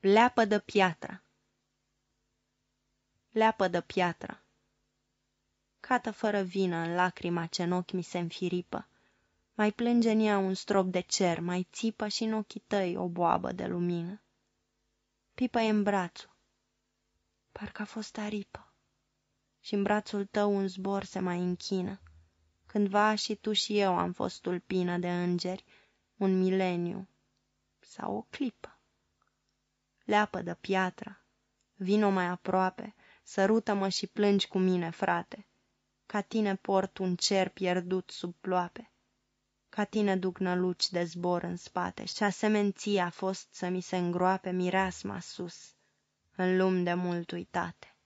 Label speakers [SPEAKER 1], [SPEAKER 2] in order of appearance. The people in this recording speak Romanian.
[SPEAKER 1] Leapă-dă piatra Leapă-dă piatra Cată fără vină în lacrima ce în ochi mi se înfiripă, Mai plânge în ea un strop de cer, mai țipă și în ochii tăi o boabă de lumină. pipă în brațul, parcă a fost aripă, și în brațul tău un zbor se mai închină. Cândva și tu și eu am fost tulpină de îngeri, un mileniu sau o clipă. Leapă de piatra, vino mai aproape, sărută-mă și plângi cu mine, frate. Ca tine port un cer pierdut sub ploape, ca tine duc năluci de zbor în spate și asemenție a fost să mi se îngroape mireasma sus, în lumi de mult uitate.